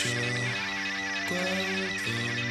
Deixa quando